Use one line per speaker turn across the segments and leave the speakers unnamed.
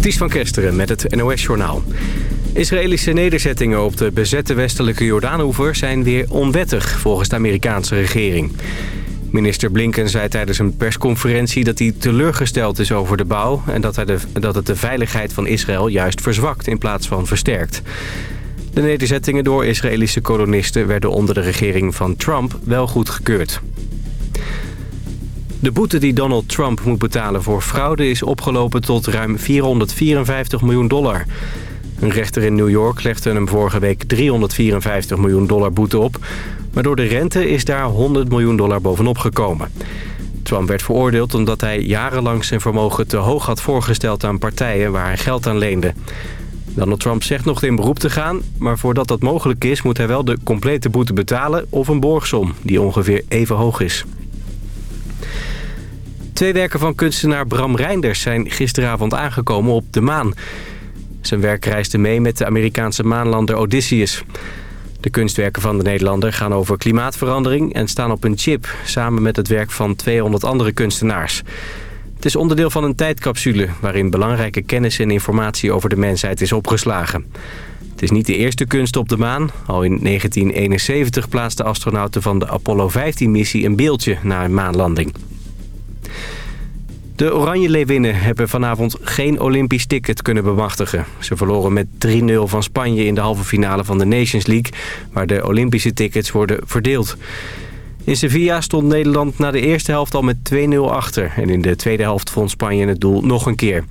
Ties van Kesteren met het NOS-journaal. Israëlische nederzettingen op de bezette westelijke Jordaanoever zijn weer onwettig volgens de Amerikaanse regering. Minister Blinken zei tijdens een persconferentie dat hij teleurgesteld is over de bouw... en dat, hij de, dat het de veiligheid van Israël juist verzwakt in plaats van versterkt. De nederzettingen door Israëlische kolonisten werden onder de regering van Trump wel goedgekeurd. De boete die Donald Trump moet betalen voor fraude is opgelopen tot ruim 454 miljoen dollar. Een rechter in New York legde hem vorige week 354 miljoen dollar boete op. Maar door de rente is daar 100 miljoen dollar bovenop gekomen. Trump werd veroordeeld omdat hij jarenlang zijn vermogen te hoog had voorgesteld aan partijen waar hij geld aan leende. Donald Trump zegt nog in beroep te gaan, maar voordat dat mogelijk is moet hij wel de complete boete betalen of een borgsom die ongeveer even hoog is. Twee werken van kunstenaar Bram Reinders zijn gisteravond aangekomen op de maan. Zijn werk reisde mee met de Amerikaanse maanlander Odysseus. De kunstwerken van de Nederlander gaan over klimaatverandering en staan op een chip... samen met het werk van 200 andere kunstenaars. Het is onderdeel van een tijdcapsule... waarin belangrijke kennis en informatie over de mensheid is opgeslagen. Het is niet de eerste kunst op de maan. Al in 1971 plaatsten astronauten van de Apollo 15-missie een beeldje na een maanlanding. De Oranje Leeuwinnen hebben vanavond geen Olympisch ticket kunnen bemachtigen. Ze verloren met 3-0 van Spanje in de halve finale van de Nations League... waar de Olympische tickets worden verdeeld. In Sevilla stond Nederland na de eerste helft al met 2-0 achter... en in de tweede helft vond Spanje het doel nog een keer.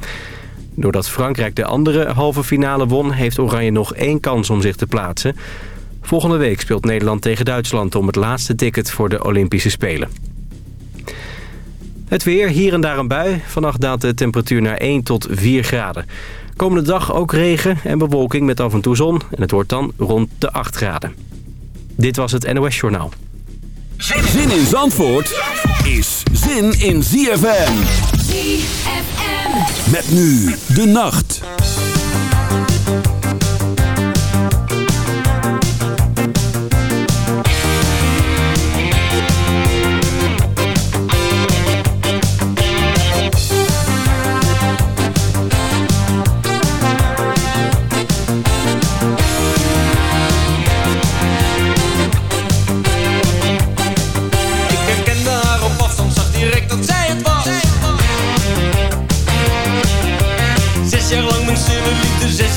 Doordat Frankrijk de andere halve finale won... heeft Oranje nog één kans om zich te plaatsen. Volgende week speelt Nederland tegen Duitsland... om het laatste ticket voor de Olympische Spelen. Het weer, hier en daar een bui. Vannacht daalt de temperatuur naar 1 tot 4 graden. Komende dag ook regen en bewolking met af en toe zon. En het wordt dan rond de 8 graden. Dit was het NOS Journaal.
Zin in Zandvoort is zin in ZFM. ZFM. Met nu de nacht.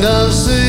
Nothing. of.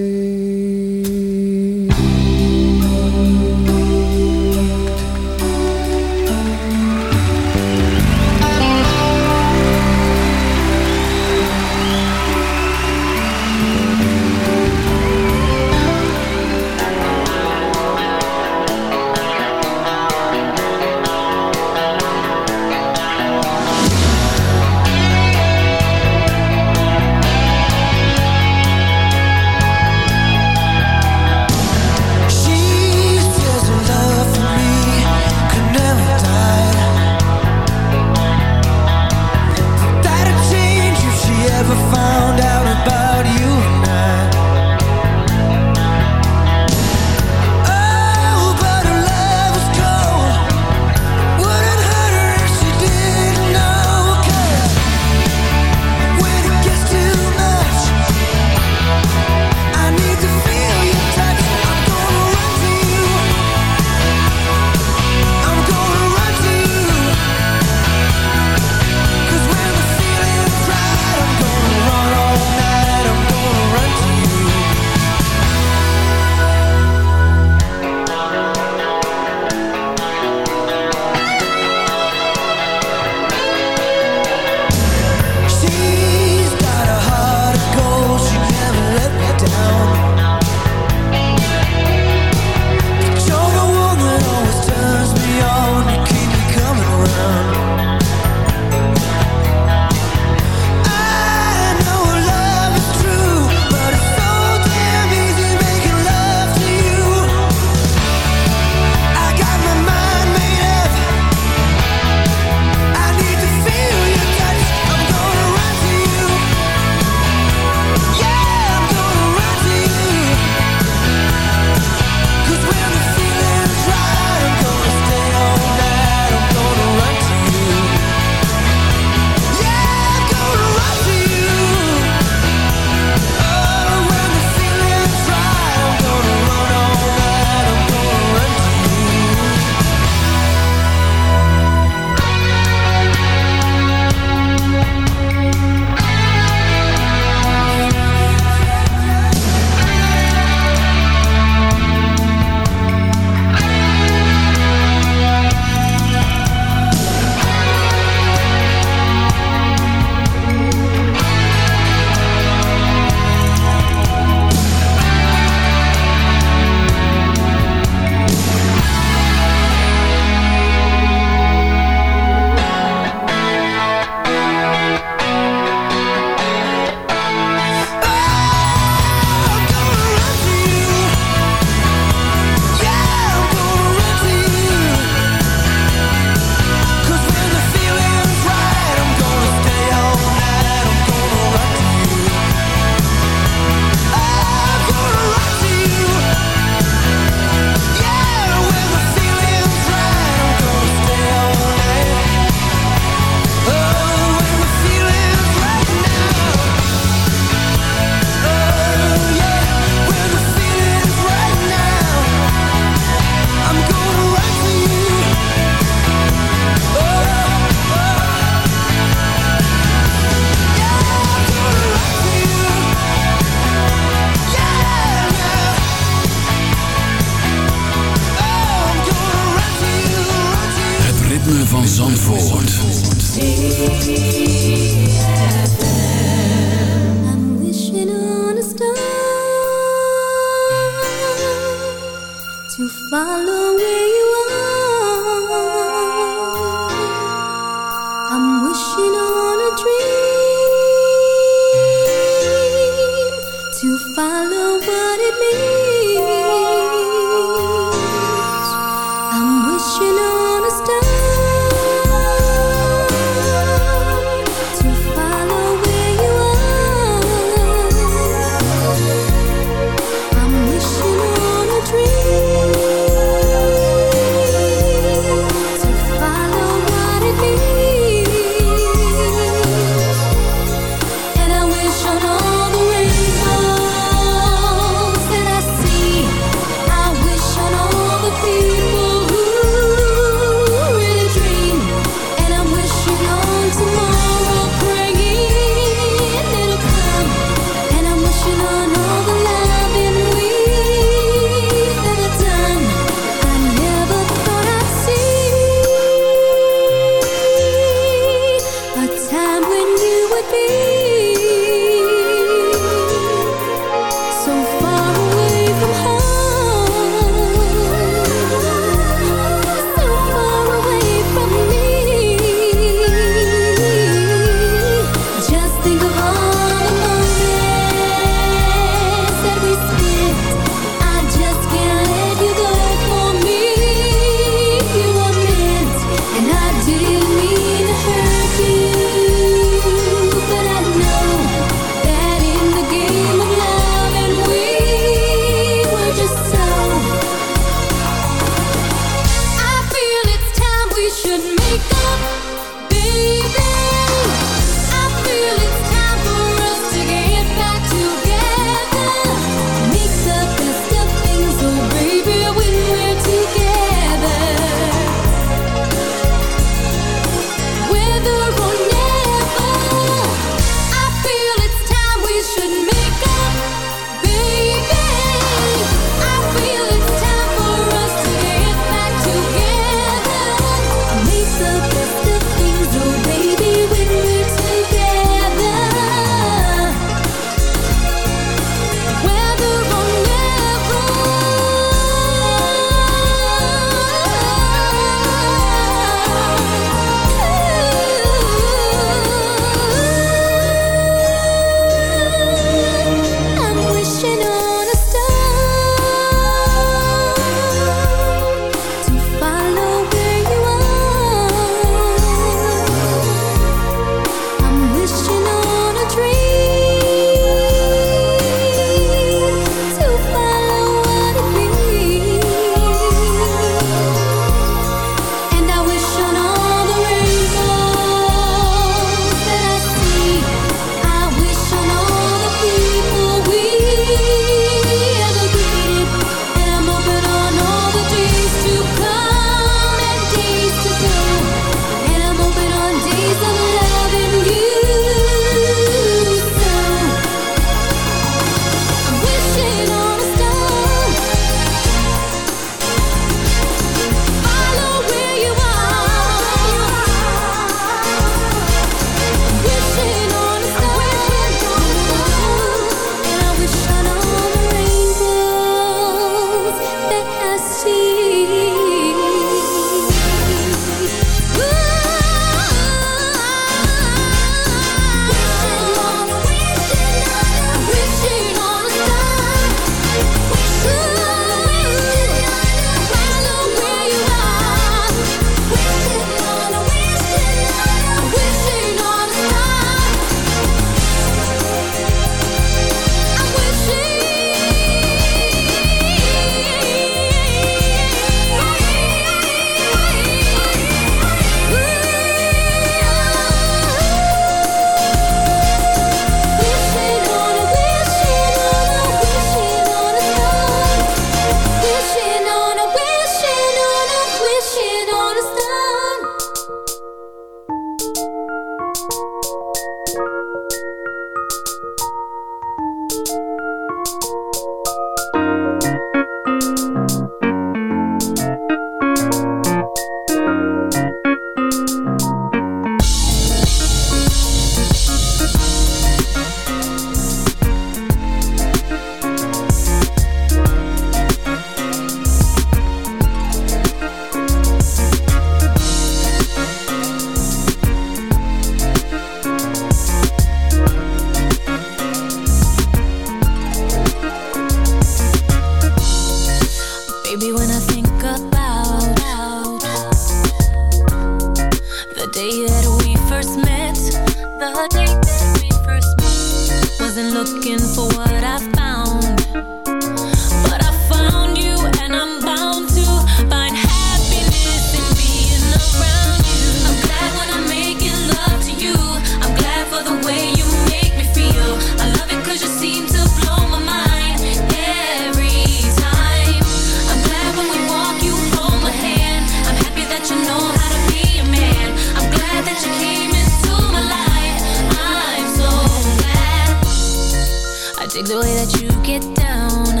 the
way that you get down.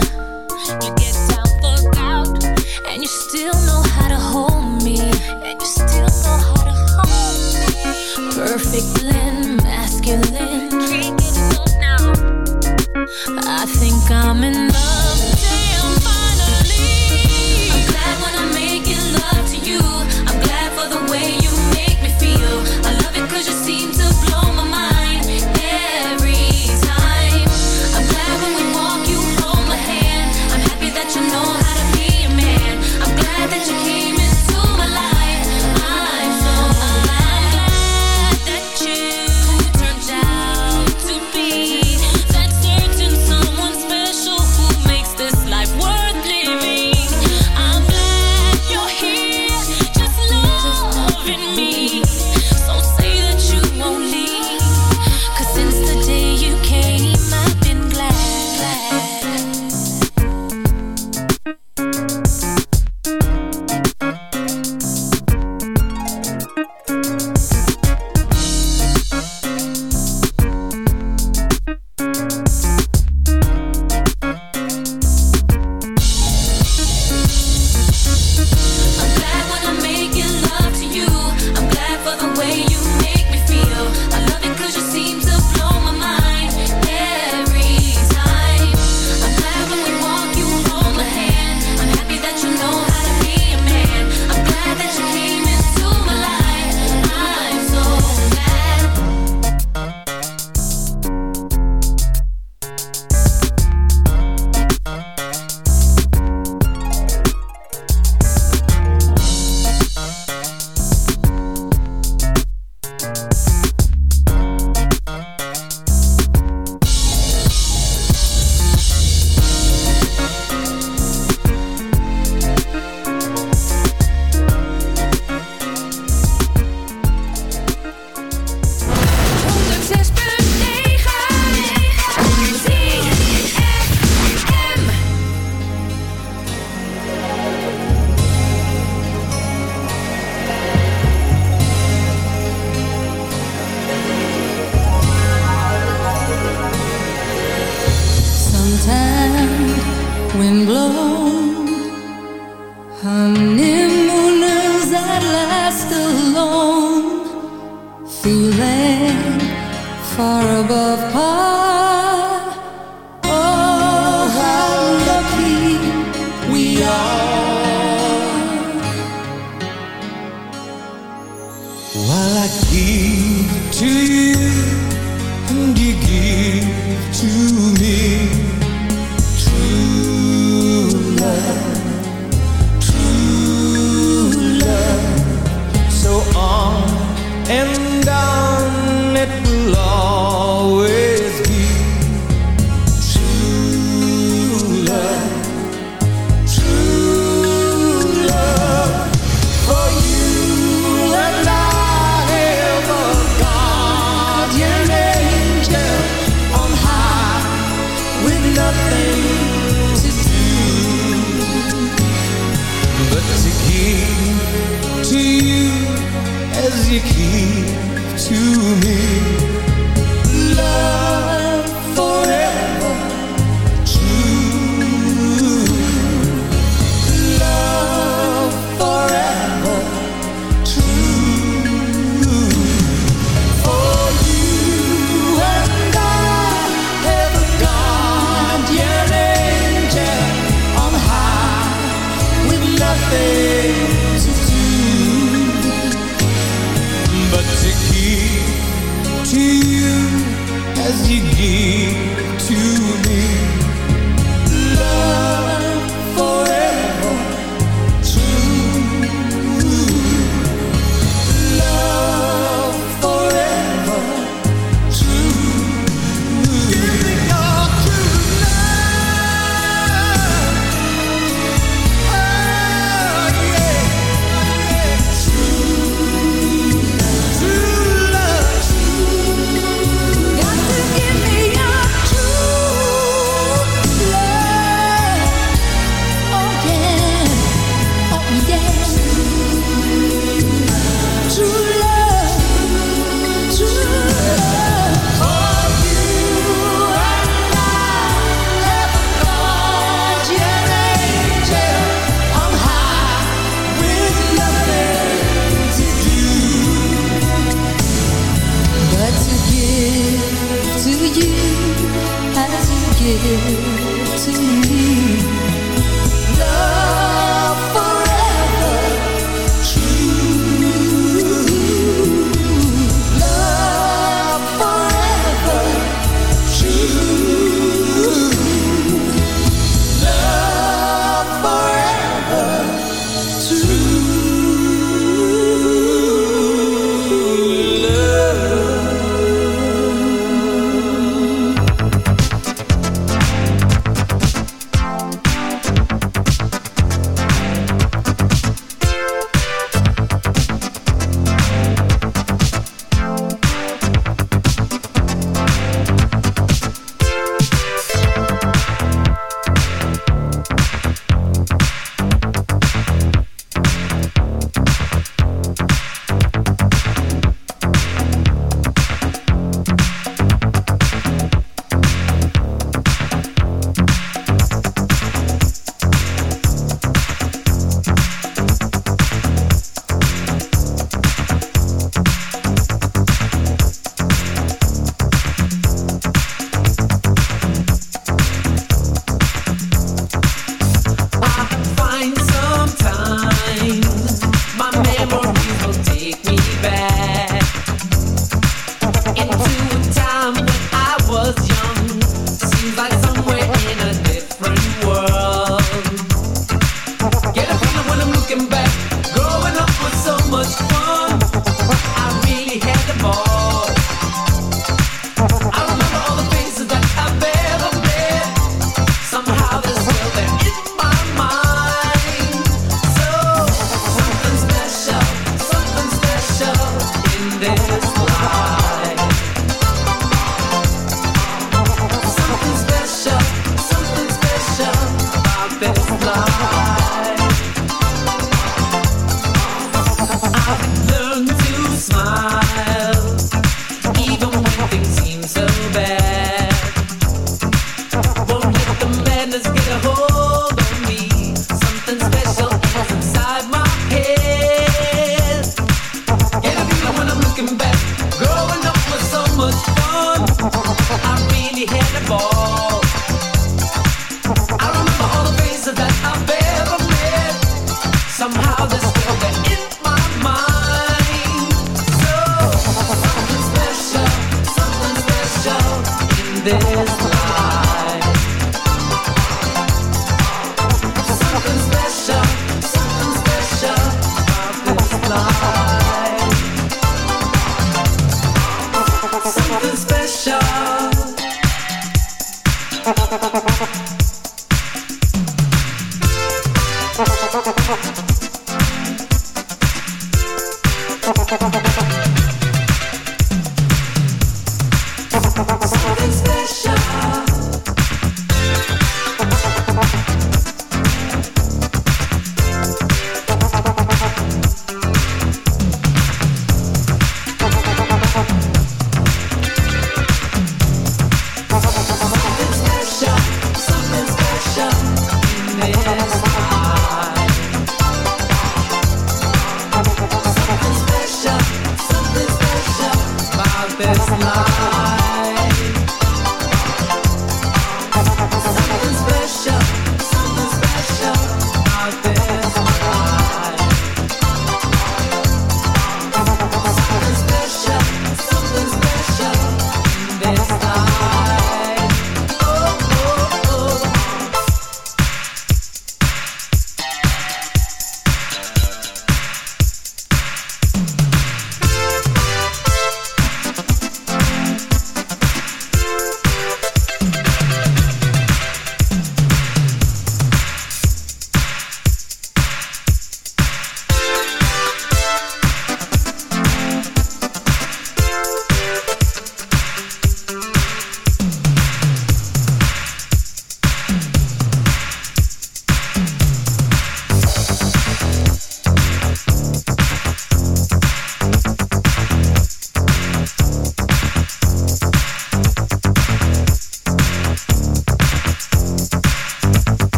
You get down for out, and you still know how to hold me. And you still know how to hold me. Perfect blend, masculine. I think I'm in to
give to you as you give to me. Love.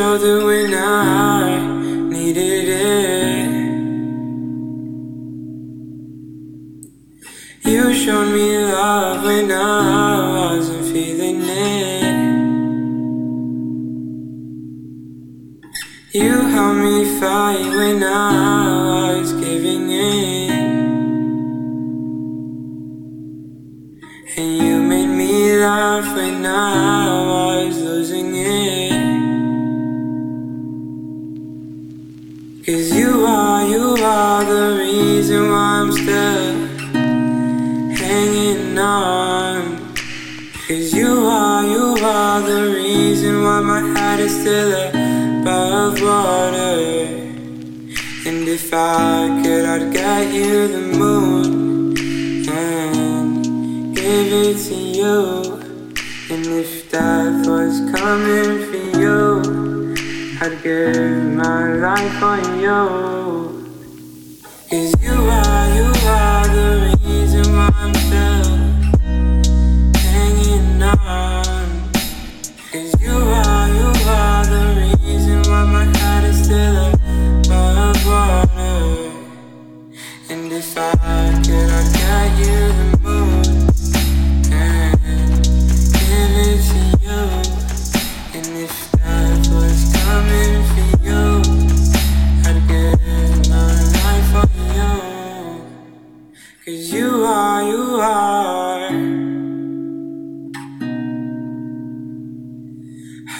shoulder when I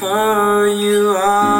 Oh, you are.